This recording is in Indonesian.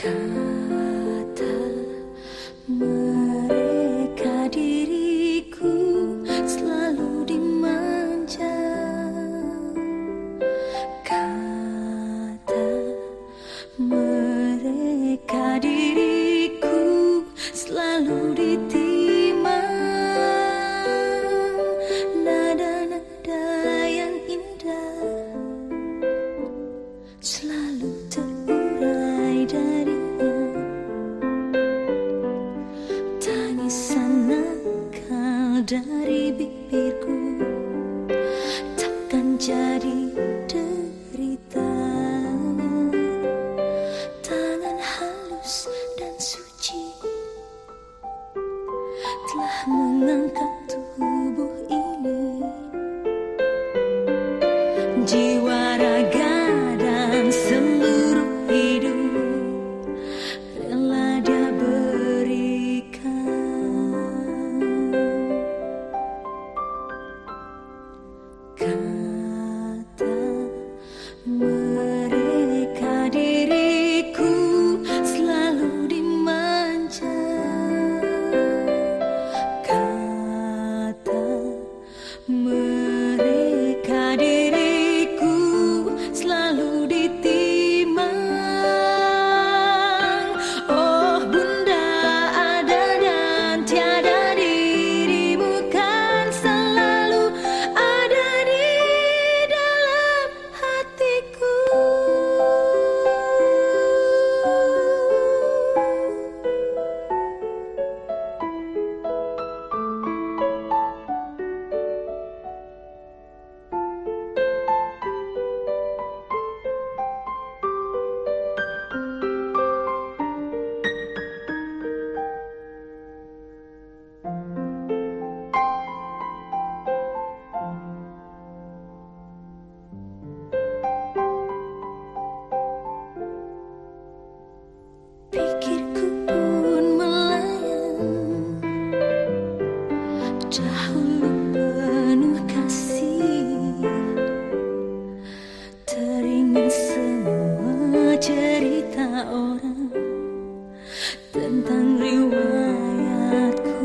come. dari bibirku takkan jadi derita. Tangan halus dan suci telah mengangkat tubuh ini. Jiwa makhluk penuh kasih Teringat semua cerita orang Tentang riwayatku.